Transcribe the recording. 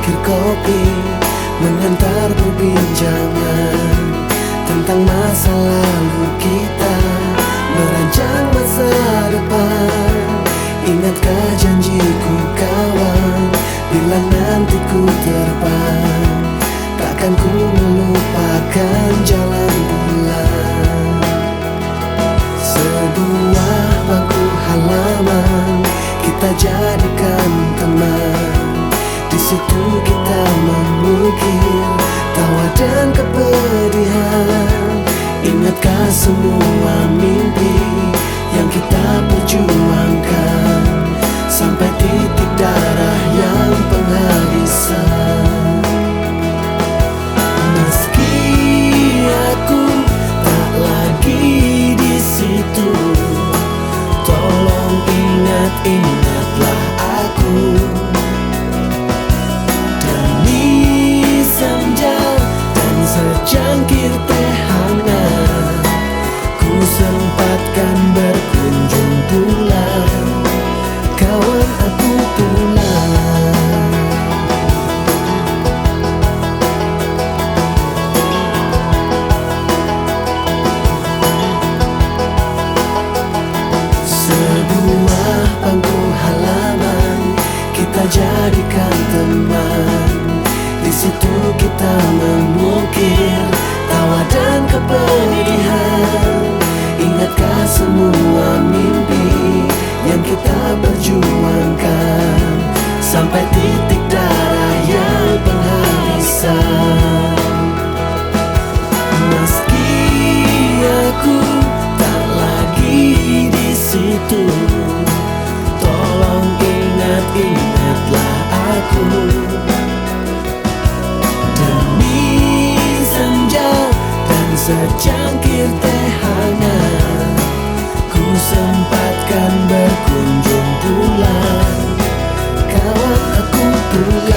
secangkir kopi Mengantar perbincangan Tentang masalah. situ kita mengukir tawa dan kepedihan. Ingatkah semua mimpi yang kita perjuangkan? Sebuah panggung halaman kita jadikan teman. Di situ kita mengukir tawa dan kepedihan Ingatkah semua mimpi yang kita perjuangkan? Sampai titik secangkir teh hangat Ku sempatkan berkunjung pulang. Kawan aku pulang